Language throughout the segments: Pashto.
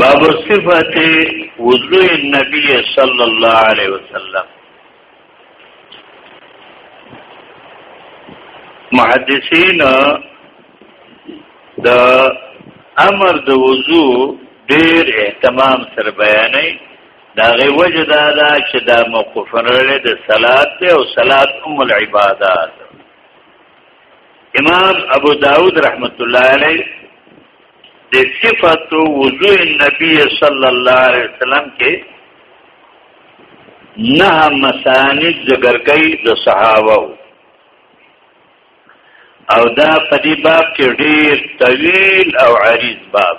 باب صفت وضوء النبي صلى الله عليه وسلم محدثین د امر د وضوء ډیر اهتمام سره بیانې دا غي وجه دا دا چې دا موقوفن لري د صلات ته او صلات ام العبادات امام ابو داود رحمت الله علیه د صفت وضوء النبي صلی الله علیه وسلم کې نه مسانی ذکرګي د صحابه او دا په دې باب کې ډېر طویل او عریض باب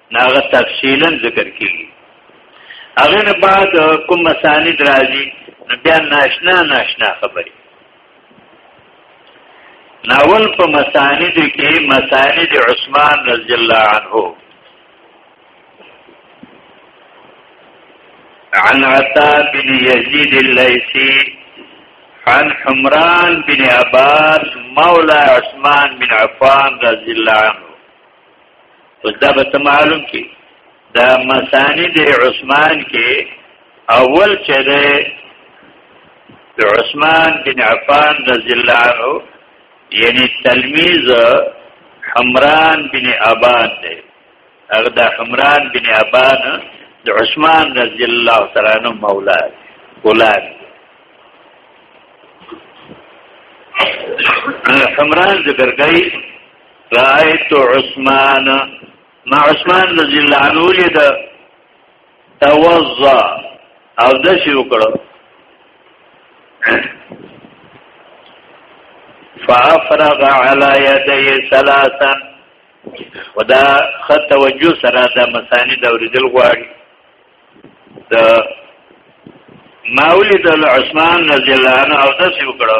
ناغه تفصیلا ذکر کیږي هغه نه بعد کوم مسانید راځي بیا ناشنا ناشنا خبرې ناول په مسانید کې مسانید عثمان رضی الله عنه عن عطاء بن يزيد الليثي عن حمران بن عباد مولى عثمان بن عفان رضي الله عنه اوس دا به معلوم کی دا مسانید عثمان کې اول چې ده عثمان بن عفان رضی الله عنه یعنی تلمیذ حمران بن ابان ده هغه د حمران بن ابان د عثمان رضی الله تعالی عنہ مولا غلام حمران ذکر کوي رایت عثمان ما عثمان رضی الله عنه لید توضا او د شی وکړو فافرغ علی یدی ثلاثا ودا خط توجه سره د مسانی د اوریدل غواړي د ماولی د عثمان رضی الله عنه او د سیو کړه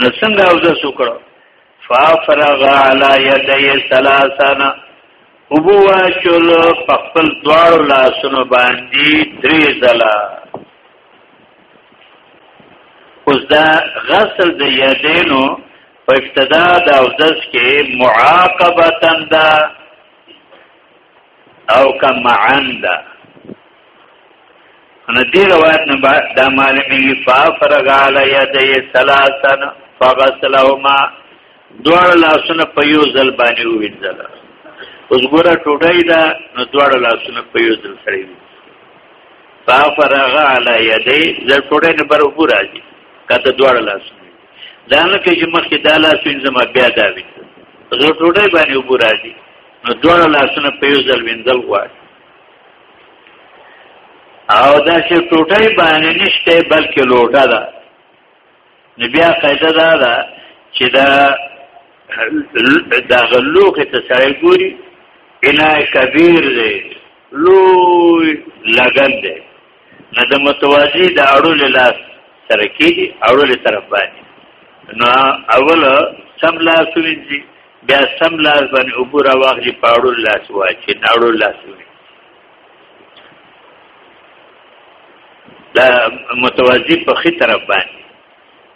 نو څنګه او د سیو کړه فافرغ علی یدی ثلاثنا ابو واشل خپل دوار لاسونو باندې درې ځله اوس دا غسل د یدینو په ابتدا د اوزس کې معاقبه تنده او که معن ده نو دی روایت نه بعد دا معلومی فافرغ علی یدی ثلاثا فغسلهما دوړ لاسونه په یو ځل باندې وینځل اوس ګوره ټوډای دا نو دوړ لاسونه په یو ځل سره وینځل فافرغ علی یدی زر ټوډای نه بر وګور راځي کته دوړ لاسونه دا نه کې چې مخکې دا لاسونه زما بیا دا وینځل زر ټوډای باندې وګور راځي نو دواړه لاسونه په یو ځل وینځل غواړي او دا چې ټوټه باندې نشته بلکې لوټه ده نو بیا قاعده دا ده چې دا دا غلوخه ته سړی ګوري انا کبیر دی لوی لګن دی نه د متوازی د اړو له لاس سره کېږي اړو له طرف باندې نو اول سم لاس وینځي بیا سم لاس باندې عبور واخلي په اړو لاس واچي ناړو لاس وینځي دا متوازی په خي طرف باندې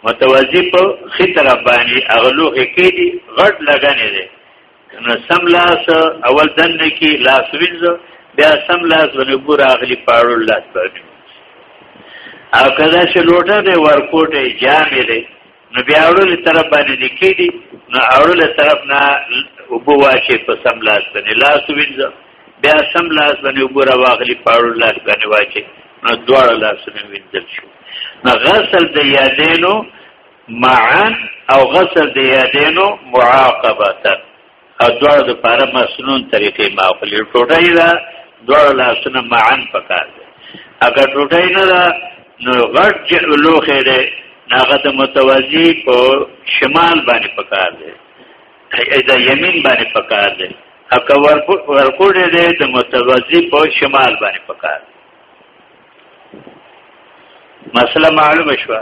متوازی په خي طرف باندې اغلوخه کېږي غټ لګنې ده نو سم لاس اول دن کې لاس وینځ بیا سم لاس باندې ګور اغلی پاړو لاس باندې او کله چې لوټه دی ورکوټه جامې دی نو بیا اورل طرف باندې لیکي دي نو اورل طرف نه وبو واشه په سم لاس باندې لاس وینځ بیا سم لاس باندې وګور واغلی پاړو لاس باندې واشه نو دواړه لاسونه وینځل شو نو غسل د یادینو معا او غسل د یادینو معاقبه تر او دوړ د پاره مسنون طریقې معقول ټوټه دا دوړ لاسونه معن پکار دي اگر ټوټه نه دا نو غټ لوخه ده هغه د متوازی په شمال باندې پکار دي ایدا یمین باندې پکار دي اګه ورکوټ ده د متوازی په شمال باندې پکار مسله معلومه شوه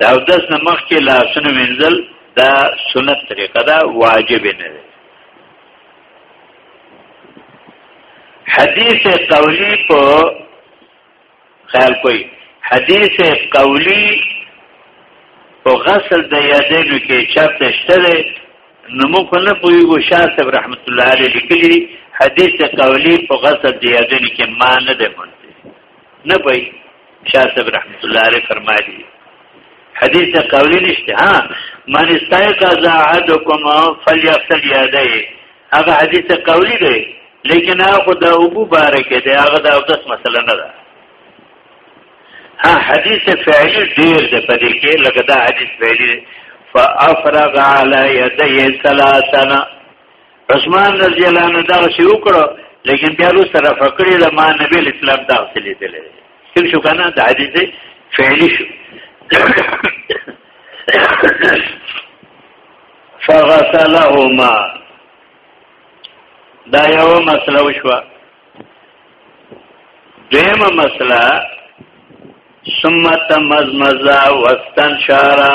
دا او داس نه مخ کې لاسونه وینځل دا سنت طریقه دا واجب نه ده حدیث قولی په خیال کوي حدیث قولی په غسل د یادینو کې چرته شته نو موږ نه پوهیږو شاه صاحب رحمت الله علیه لیکلی حدیث قولی په غسل د یادینو کې ما نه ده مونږ نه پي شاه صاحب رحمت الله علیه فرمایلی حدیث ته قولی نشته ها من استایق از احدکم فلیغسل یدیه هغه حدیث ته قولی دی لیکن هغه د ابو بارک دی هغه د اودس مسله نه ده ها حدیث فعلی ډیر دی په دې کې لکه دا حدیث فعلی فافرغ علی یدیه ثلاثه عثمان رضی الله عنه دا شی وکړو لیکن بیا روس طرف کړی د ما نبی اسلام دا اصلي دي سم شو کنه د حدیث فعلی شو فغسلهما دا یو مسله وشوه دیمه مسله ثم تمزمزا واستنشارا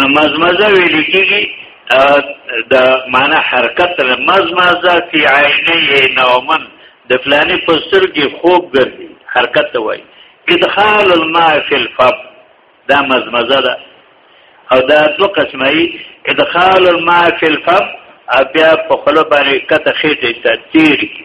نو مزمزه ویل کېږي د معنا حرکت له مزمزه فی عینه نومن د فلانی پستر کې خوب ګرځي حرکت ته وایي ادخال الماء فی الفم دا مزمزه ده او دا دو قسمه ای ادخال الماء فی الفم بیا په خلو باندې کته خېټه ته تیر کی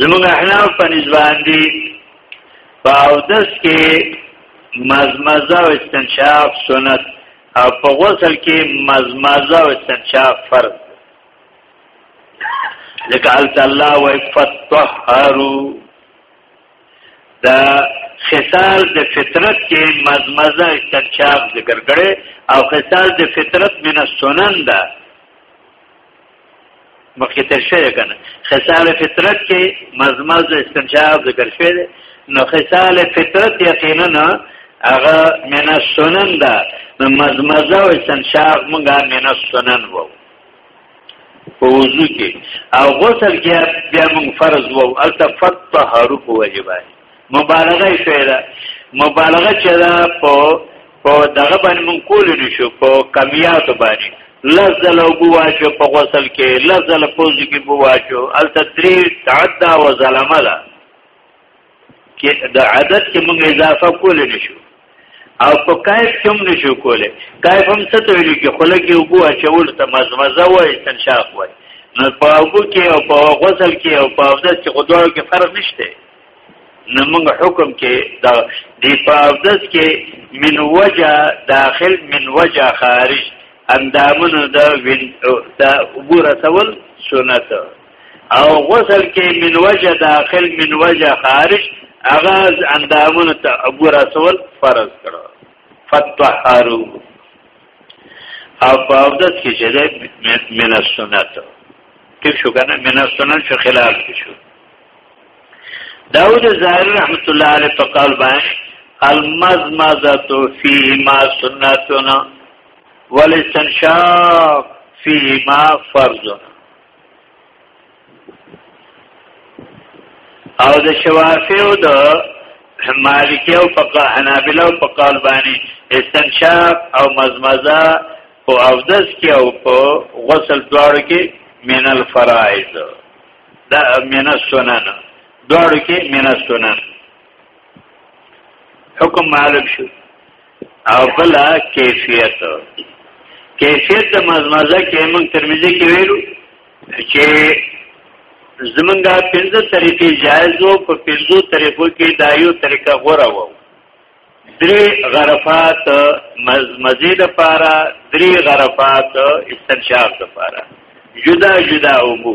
زموږ احناف په نسبان دي په اودس کې مزمزه او استنشاق سنت او په غسل کې مزمزه او استنشاق فرض ځکه الله وای فتطهروا دا خصال د فطرت کې مزمزه استنشاق ذکر کړي او خصال د فطرت من السنن ده مخکې تر شوی کنه خصال فطرت کې مزمز د استنشاق ذکر شوی دی نو خصال فطرت یقینا هغه من السنن ده نو مزمزه او استنشاق مونږه من السنن وو په وضو کې او غسل کې بیا مونږ فرض وو التفت طهارو په واجبای مبالغه شوې ده مبالغه چې دا په په دغه باندې مونږ کول نشو په کمیات باندې لزل او بواچو په غسل کې لزل پوز کې بواچو ال تدریر تعدا و ظلملا کې د عادت کې مونږ اضافه کول نشو او په کایف کې هم نشو کولی کایف هم څه ته ویل کې خله کې وبو اچول ته مزمزه وای تنشاق وای نو په وبو کې او په غسل کې او په افدس کې خدایو کې فرق نشته نو موږ حکم کې دا دی په افدس کې من وجه داخل من وجه خارج اندامونو د وین او د عبور سول سنت او غسل کې من وجه داخل من وجه خارج هغه اندامونو ته ابو رسول فرض کړو فتحارو او په عبدت کې چې ده من السنت ټیک شو کنه من السنت شو خلاف شو داود ظاهر رحمت الله علیه په قول باندې المزمزه فی ما سنتنا والاستنشاق فی ما فرضنا او د شوافیو د مالکی او په حنابلہ او په قال باندې استنشاق او مزمزه او اودس کې او په غسل دواړو کې من الفرائض دا من السنن دواړو کې من السنن حکم معلوم شو او بل کیفیت کیفیت د مزمزه کې موږ ترمذی کې ویلو چې زمونږه پنځه طریقې جایز وو په پنځو طریقو کې دا یو طریقه غوره وو درې غرفات مزمزه د پاره درې غرفات استنشاق د پاره جدا جدا وو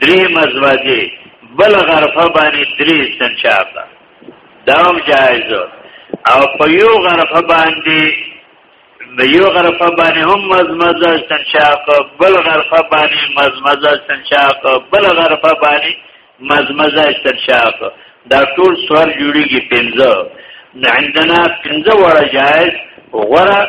درې مزواجه بل غرفه باندې درې استنشاق دا هم جایز او په یو غرفه باندې یو غرفه باندې هم مزمزه استنشاق بل غرفه باندې مزمزه استنشاق بل غرفه باندې مزمزه استنشاق دا ټول سوال جوړیږي پنځه عندنا پنځه وړه جایز غره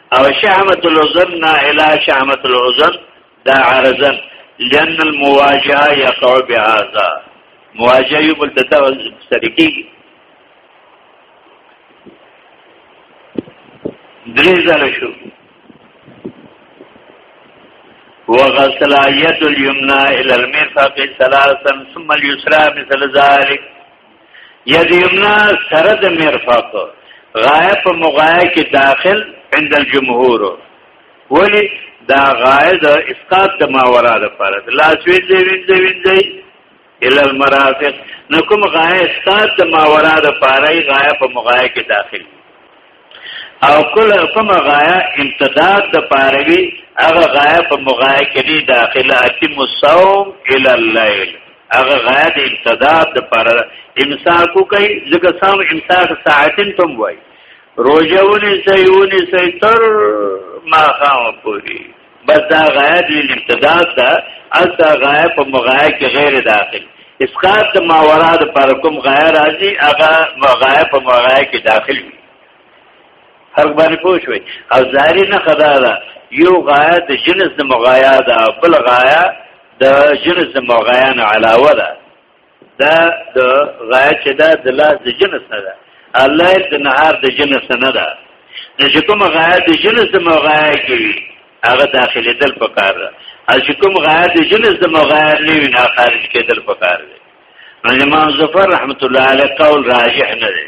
او شهمت العذر نا الى شهمت العذر دا عرضن لأن المواجهة يقع بهذا مواجهة يبل تتاول سرکی دریزل شو وغسل يد اليمنى الى المرفق ثلاثا ثم اليسرى مثل ذلك ید یمنا سره د مرفق غایه په مغایه کې داخل عند الجمهور ولی دا غایه د اسقاط د ماورا د پاره لاس ویل دی ویل دی ویل دی ال المرافق نو کوم غایه اسقاط د ماورا د پاره غایه په مغایه کې داخل او کله کومه غایا امتداد د پاروي هغه غایا په مغایا کې نه داخله اتم الصوم ال الليل هغه غایا د امتداد د پار امساک کوي ځکه سم امساک ساعتن تم وای روزه ونی سې ونی سې تر ما خام پوری بس دا غایه دی امتداد ده البته غایه په مغایه کې غیر داخل اسقاط د ماورا د پر کوم غایه راځي هغه مغایه په مغایه کې داخل وي هر باندې پوه شوي او ظاهري نه خدا ده یو غایه د جنس د مغایه ده بل غایه د جنس د مغایه نه علاوه ده دا د غایا چې دا د لاس د جنس نه ده الله د نهار د جنس نه ده نو چې کوم غایا د جنس د مغایا کوي هغه داخلي دل پکار ده او چې کوم غایا د جنس د مغایا نه وي نه خارج کېدل پکار ده نو امام ظفر رحمت الله علیه قول راجح نه دی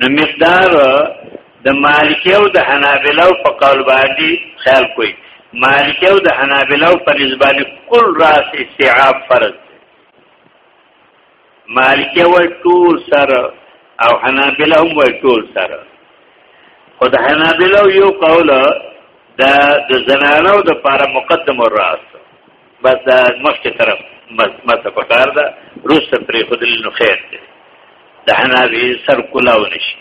نو مقدار د مالکی او د حنابلو په قول باندې خیال کوي مالکی او د حنابلو په نسبت کل راس استيعاب فرض مالکی و ټول سره او حنابلو و ټول سره خو د حنابلو یو قول دا د زنانو د پاره مقدم الراس بس دا مخکې طرف مته پکار ده روسته پرې خودل نو خیر دی د حنابی سر کولاو نشي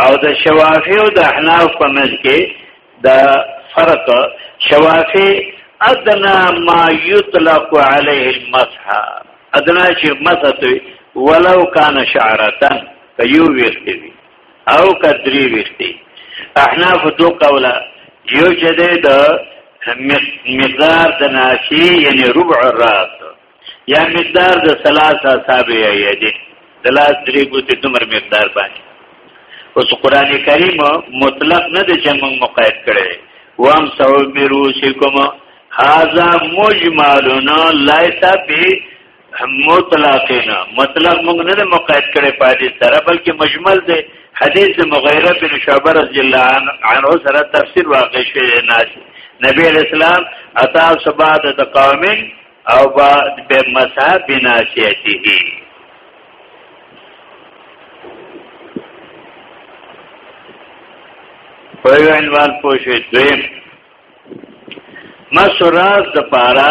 او د شوافی او د احناف په منځ کې د فرق شوافی ادنا ما یطلق علیه المسح ادنا چې مسح ولو کان شعرتن کيو ویختي او کدری ویشتي احناف دو قوله یو چې دی د مقدار د ناشی یعنی ربع الراس یا مقدار د ثلاثه صاحب یا دی د لاس درې ګوتې دومره مقدار باندې اوس قران کریم مطلق نه دی چې موږ مقید کړی وام سو بیروسکم هاذا مجملنا لایس به مطلقینا مطلق موږ نه مقید کړي په دې سره بلکې مجمل دی حدیث مغیره بن شعبه رضی الله عنه سره تفسیر واقع شوی ناس نبی اسلام عطا سبات تقام او بعد بمسا بناسیته په یو عنوان پوښي دویم مسراز د پارا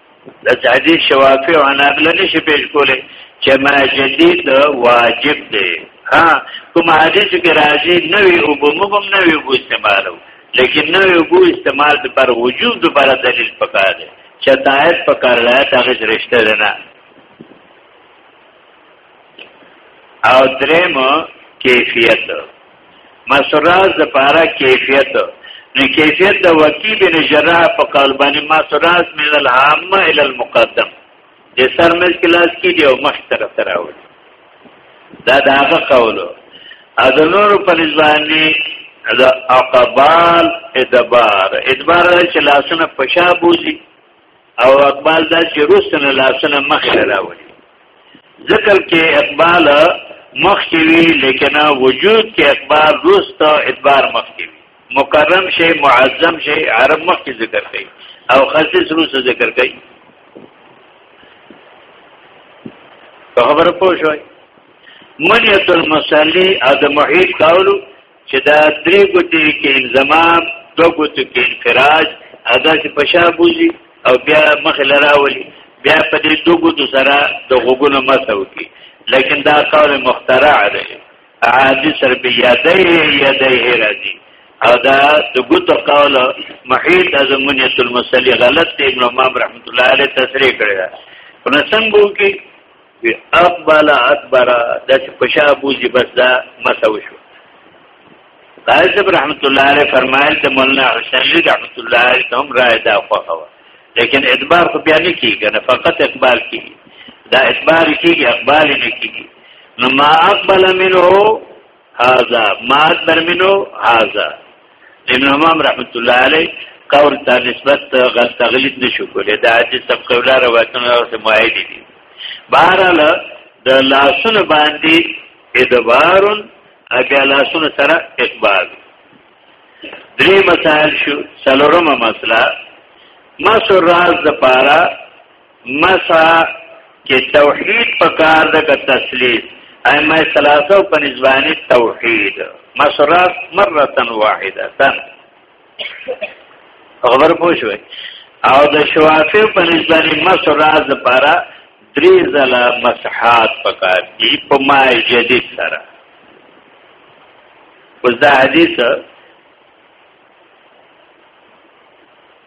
د تعدیل شوافی او عنابله نشي پیش کولی چې ما جدید واجب دی ها کوم حدیث کې راځي نوې او بموږ نوې وو استعمالو لیکن نوې وو استعمال د پر وجوب د پر دلیل پکار دی چې تایید پکار لا تاغه رشته نه او درېم کیفیت مسراز د پارا کیفیت نو کیفیت د وکی بن جراح په قول باندې ما سراس من العام الى المقدم د سر مز کلاس کې دی او مخ طرف ته راوړي دا دا هغه قولو اذنور په ځواني د اقبال ادبار ادبار چې لاسونه پښا بوزي او اقبال دا چې روسنه لاسنه مخ راوړي ذکر کې اقبال مخ کې وی لیکن وجود کې اقبال روس ته ادبار مخ کې وی مکرم شي معظم شي عرب مخ کې ذکر کوي او خصیص روس ذکر کوي په خبره پوه شوي منیت المصلی ادم محیط قولو چې دا درې ګوتې کې انزمام دو ګوتو کې انفراج ادا چې پشا بوزي او بیا مخ لراولي بیا په دې دو ګوتو سره د غوګونو مسو کې لیکن دا قول مخترع دی عادی سر به یادې یادې راځي او دا د ګوتو قول محیط ازمنیت المسلی غلط دی ابن امام رحمت الله علیه تصریح کړی دا نو څنګه وکي وی اقبل ادبر د پشا بوزي بس دا مسو شو قائد رحمت الله علیه فرمایل د مولانا حسین رحمت الله علیه ته هم رائے دا خوخه لیکن ادبار خو بیا نه کیږي نه فقط اقبال کیږي دا ادبار کیږي اقبال نه کیږي نو ما اقبل منه هاذا مادر منو هاذا ابن امام رحمت الله علیه قول ته نسبت غلط تغلید نشو کولای دا چې سب قولا روایتونه سره معاهد دي بهرحال د لاسونو باندې ادبارون اګه لاسونو سره اقبال درې مسائل شو څلورمه مسله ما سر راز د پاره مسا چې توحید په کار ده که تسلیث ائمه ثلاثه په نسبانه توحید مسرات مره واحده تن خبر پوه شوي او د شوافی په نسبانه مسرات لپاره درې ځله مسحات پکار دي په مای جدید سره وزدا حدیث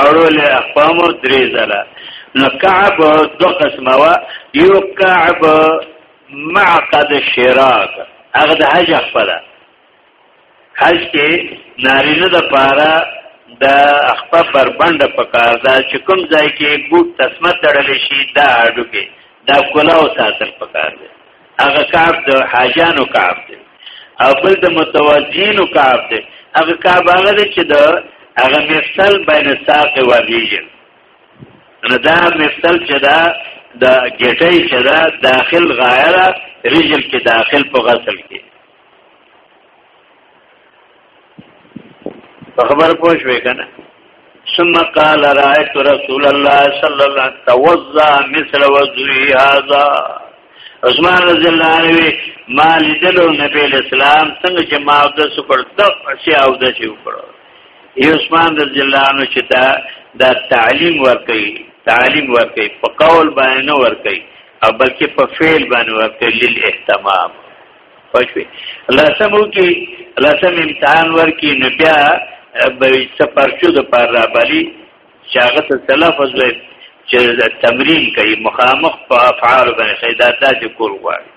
اورول اقوام درې ځله نو کعب دو قسمه وا یو کعب معقد شراک هغه د حج خپل حج کې نارینه د پاره د اخپه پر بند په کار دا چې کوم ځای کې بوت تسمه تړل شي دا اډو کې دا کلاو ساتل پکار دی هغه کعب د حاجانو کعب دی او بل د متوازینو کعب دی هغه کعب هغه دی چې د هغه مفصل بین ساق وغیږي نو دا مفصل چې دا د ګټۍ چې دا داخل غایره رجل کې داخل په غسل کې خبر پوه شوې کنه ثم قال رايت رسول الله صلى الله عليه وسلم توضا مثل وضوء هذا عثمان رضی الله عنه ما لیدلو نبی اسلام څنګه چې ما د سپر د اسی او د چې وکړو عثمان رضی الله عنه چې دا دا تعلیم ورکي تعلیم ورکي په قول باندې ورکي او بلکې په فعل باندې ورکي لیل اهتمام پښوی لاسمو کې لاسم امتحان ورکی نو بیا به سپارچو د پر را بلی شاغه ته تلفظ وي چې تمرین کوي مخامخ په افعال باندې شیدا داسې کول غواړي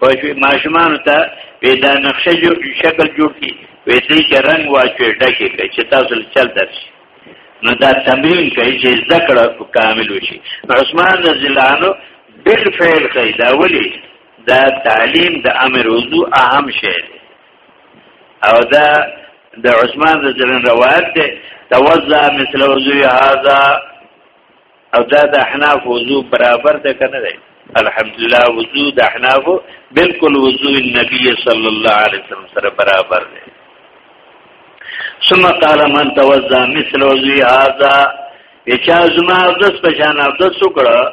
پښوی ماشومان ته پیدا نقشه جو شکل جوړ کی وې دې کې رنگ واچوي ډکه کې چې تاسو چل درشي نو دا تمرین کوي چې ذکر کامل وشي عثمان رضی الله عنه بالفعل قیدا ولی دا تعلیم د امر وضو اهم شی دی او دا د عثمان رضی الله عنه روایت ده توزع مثل وضو هذا او دا د احناف وضو برابر ده کنه ده الحمدلله وضو د احناف بالکل وضو النبي صلى الله عليه وسلم سره برابر ده ثم قال من توزع مثل وضو هذا یچا زما د سپشان د سکړه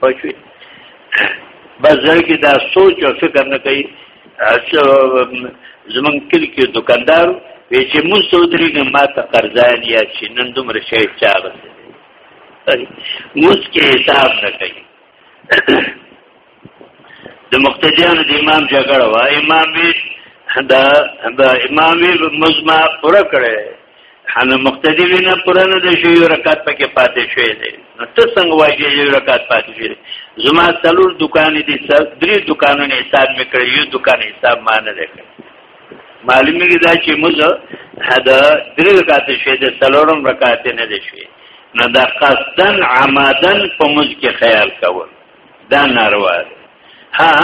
پښوی بس ځای کې دا سوچ او فکر نه کوي زمون کلی کې دکاندار وی چې مون سودري نه ما ته قرضان یا چې نن دومره شي چا بس موږ کې حساب نه کوي د مقتدیانو د امام جګړه وا امام وی دا دا امام وی مزما پوره کړي حنا مقتدی وینا پرانه د شو یو رکعت پکې پاتې شوی دی نو ته څنګه وایې چې یو رکعت پاتې شوی زما څلور دکان دي درې دکانونه حساب میکړ یو دکان حساب ما نه دی معلومیږي دا چې موږ دا درې رکعت شوی دی څلورم رکعت نه دی شوی نو دا قصدن عمدن په موږ کې خیال کول دا ناروا دی ها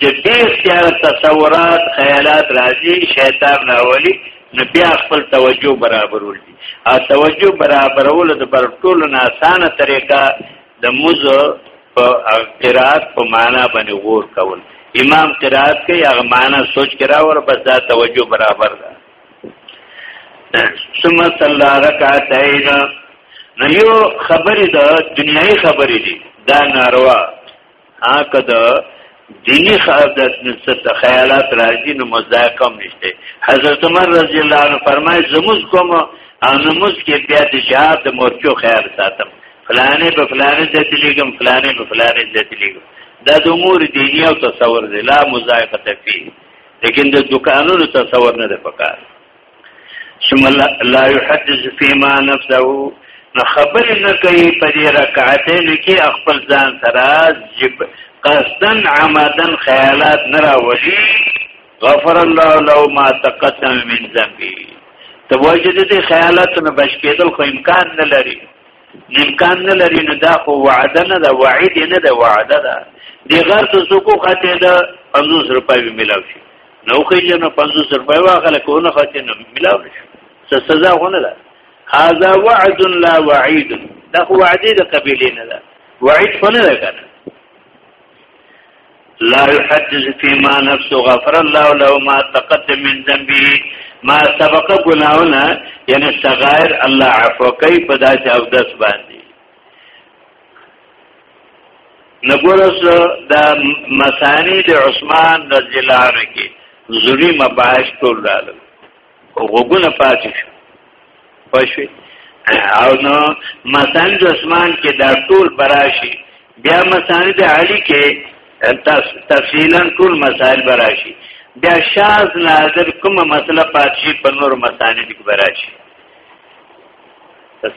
د ډېر سیاره تصورات خیالات راځي شیطان راولي نو بیا خپل توجه برابرول دي او توجه برابرول د پر ټولو نه اسانه طریقه د موز په قرات په معنا باندې غور کول امام قرات کې هغه معنا سوچ کرا ور بس دا توجه برابر ده ثم صلى ركعتين نو یو خبرې د دنیوي خبرې دي دا ناروا هغه د دینی خادت نسبت خیالات راځي نو مزایقه هم نشته حضرت عمر رضی الله عنه فرمایي زموږ کوم انموز کې بیا د جهاد د مورچو خیال ساتم فلانه په فلانه د تلیګم فلانه په فلانه د تلیګم دا د امور دینی او تصور دی لا مزایقه فيه لیکن د دکانونو تصور نه ده پکار ثم لا يحدث فيما نفسه نو خبر نه کوي په دې رکعتین کې خپل ځان سره جب قصدن عمدن خیالات نه راوړي غفر الله لو ما تقدم من ذنبي تبوجد دې خیالات نه بچ کېدل خو امکان نه لري امکان نه لري نو دا خو وعده نه ده وعید نه ده وعده ده دی غر ته سکو خاطه ده 50 روپۍ ملاو شي نو خو یې نه 50 روپۍ واخله کو نه خاطه نه ملاو شي څه سزا غو نه ده هاذا وعد لا وعید دا خو وعده ده قبیله نه ده وعید خو نه ده کنه لا يحدث فيما نفسه غفر الله له ما تقدم من ذنبه ما سبق گناهونه یعنی صغائر الله عفو کوي په داسې او داس باندې نګورس د مسانی د عثمان رضی الله عنه کې زوري مباحث ټول راغلي غوګونه پاتې شو پښوی او نو مسند عثمان کې دا ټول براشي بیا مسند علی کې تفصیلا ټول مسائل براشي بیا شاز ناظر کوم مسله پاتې په نور مسند کې براشي بس